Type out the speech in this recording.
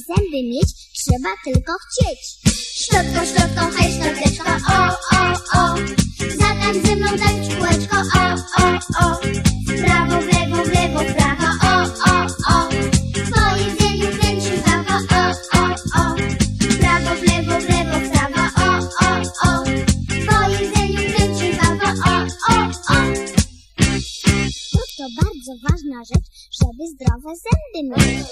zęby mieć, trzeba tylko chcieć. Szczotko, szczotko, hej, szczoteczko, o, o, o. Zatańcz ze mną, tańcz kółeczko, o, o, o. W prawo, w lewo, w lewo, w prawo, o, o, o. Po jedzeniu kręcisz wałko, o, o, o. W prawo, w lewo, w lewo, w prawo, o, o, o. Po jedzeniu kręcisz wałko, o, o, o. To bardzo ważna rzecz, żeby zdrowe zęby mieć.